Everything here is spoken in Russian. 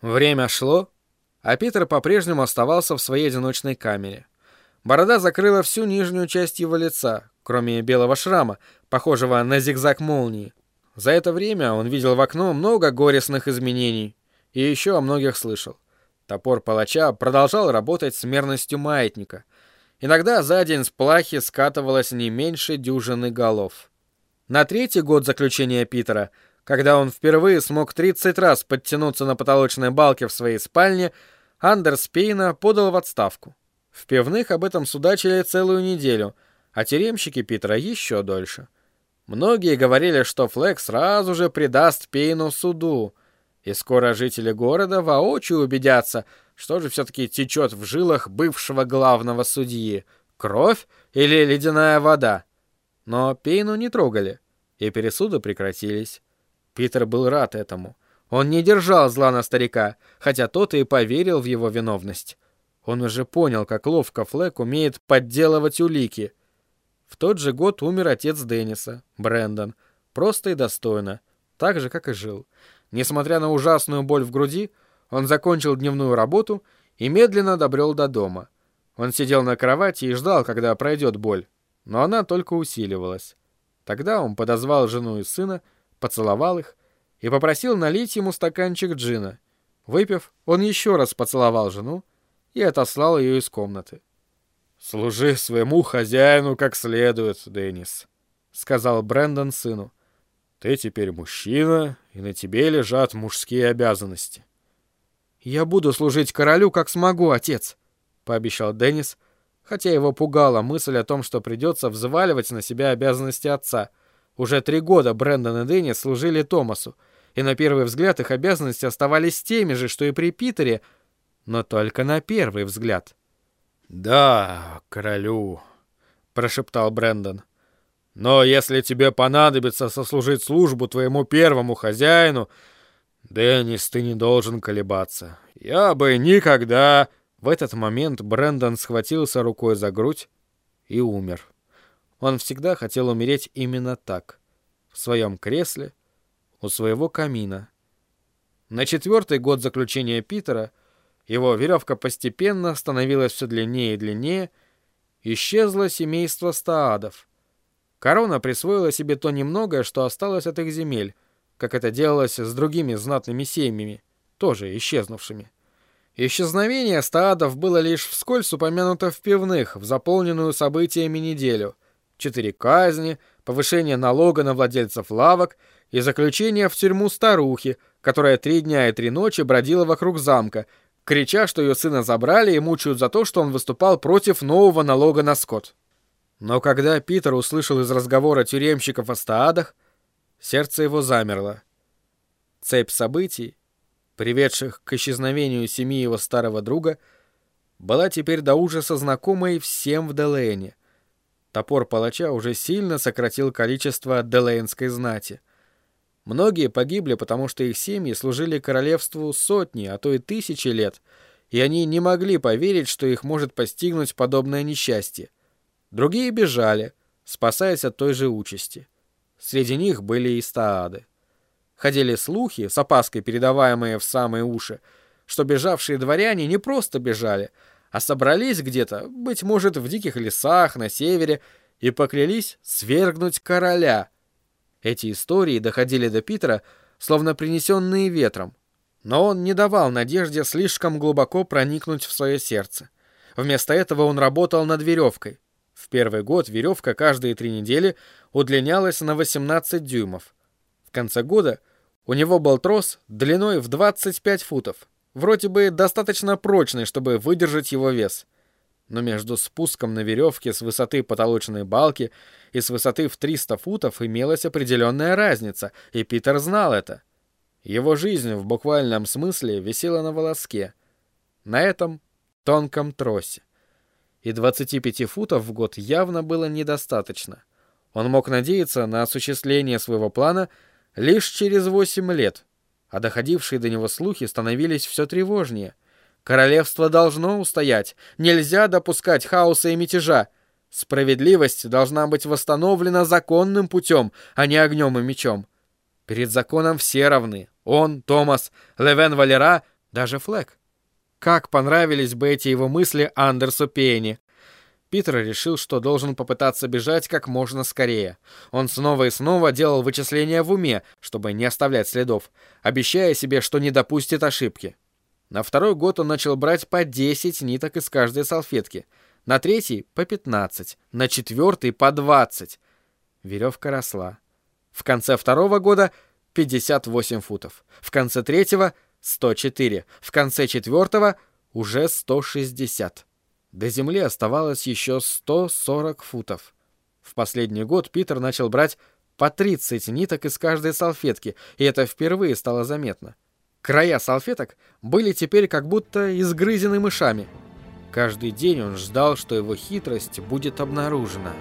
Время шло, а Питер по-прежнему оставался в своей одиночной камере. Борода закрыла всю нижнюю часть его лица, кроме белого шрама, похожего на зигзаг молнии. За это время он видел в окно много горестных изменений и еще о многих слышал. Топор палача продолжал работать с мерностью маятника. Иногда за день с плахи скатывалось не меньше дюжины голов. На третий год заключения Питера, когда он впервые смог 30 раз подтянуться на потолочной балке в своей спальне, Андерс Пейна подал в отставку. В пивных об этом судачили целую неделю, а тюремщики Питера еще дольше. Многие говорили, что Флэк сразу же предаст Пейну суду, и скоро жители города воочию убедятся, что же все-таки течет в жилах бывшего главного судьи — кровь или ледяная вода. Но Пейну не трогали, и пересуды прекратились. Питер был рад этому. Он не держал зла на старика, хотя тот и поверил в его виновность. Он уже понял, как ловко Флэк умеет подделывать улики. В тот же год умер отец Денниса, Брэндон, просто и достойно, так же, как и жил. Несмотря на ужасную боль в груди, он закончил дневную работу и медленно добрел до дома. Он сидел на кровати и ждал, когда пройдет боль, но она только усиливалась. Тогда он подозвал жену и сына, поцеловал их и попросил налить ему стаканчик джина. Выпив, он еще раз поцеловал жену, и отослал ее из комнаты. «Служи своему хозяину как следует, Деннис», — сказал Брэндон сыну. «Ты теперь мужчина, и на тебе лежат мужские обязанности». «Я буду служить королю, как смогу, отец», — пообещал Деннис, хотя его пугала мысль о том, что придется взваливать на себя обязанности отца. Уже три года Брэндон и Деннис служили Томасу, и на первый взгляд их обязанности оставались теми же, что и при Питере — но только на первый взгляд. «Да, королю», — прошептал Брендон. «Но если тебе понадобится сослужить службу твоему первому хозяину, Деннис, ты не должен колебаться. Я бы никогда...» В этот момент Брендон схватился рукой за грудь и умер. Он всегда хотел умереть именно так, в своем кресле, у своего камина. На четвертый год заключения Питера его веревка постепенно становилась все длиннее и длиннее. Исчезло семейство стаадов. Корона присвоила себе то немногое, что осталось от их земель, как это делалось с другими знатными семьями, тоже исчезнувшими. Исчезновение стаадов было лишь вскользь упомянуто в пивных, в заполненную событиями неделю. Четыре казни, повышение налога на владельцев лавок и заключение в тюрьму старухи, которая три дня и три ночи бродила вокруг замка, крича, что ее сына забрали и мучают за то, что он выступал против нового налога на скот. Но когда Питер услышал из разговора тюремщиков о стаадах, сердце его замерло. Цепь событий, приведших к исчезновению семьи его старого друга, была теперь до ужаса знакомой всем в Делейне. Топор палача уже сильно сократил количество делейнской знати. Многие погибли, потому что их семьи служили королевству сотни, а то и тысячи лет, и они не могли поверить, что их может постигнуть подобное несчастье. Другие бежали, спасаясь от той же участи. Среди них были и стаады. Ходили слухи, с опаской передаваемые в самые уши, что бежавшие дворяне не просто бежали, а собрались где-то, быть может, в диких лесах на севере, и поклялись свергнуть короля — эти истории доходили до Питера, словно принесенные ветром. Но он не давал надежде слишком глубоко проникнуть в свое сердце. Вместо этого он работал над веревкой. В первый год веревка каждые три недели удлинялась на 18 дюймов. В конце года у него был трос длиной в 25 футов, вроде бы достаточно прочный, чтобы выдержать его вес — но между спуском на веревке с высоты потолочной балки и с высоты в 300 футов имелась определенная разница, и Питер знал это. Его жизнь в буквальном смысле висела на волоске, на этом тонком тросе. И 25 футов в год явно было недостаточно. Он мог надеяться на осуществление своего плана лишь через 8 лет, а доходившие до него слухи становились все тревожнее — Королевство должно устоять. Нельзя допускать хаоса и мятежа. Справедливость должна быть восстановлена законным путем, а не огнем и мечом. Перед законом все равны. Он, Томас, Левен Валера, даже Флэк. Как понравились бы эти его мысли Андерсу Пейни. Питер решил, что должен попытаться бежать как можно скорее. Он снова и снова делал вычисления в уме, чтобы не оставлять следов, обещая себе, что не допустит ошибки. На второй год он начал брать по 10 ниток из каждой салфетки, на третий — по 15, на четвертый — по 20. Веревка росла. В конце второго года — 58 футов, в конце третьего — 104, в конце четвертого — уже 160. До земли оставалось еще 140 футов. В последний год Питер начал брать по 30 ниток из каждой салфетки, и это впервые стало заметно. Края салфеток были теперь как будто изгрызены мышами. Каждый день он ждал, что его хитрость будет обнаружена.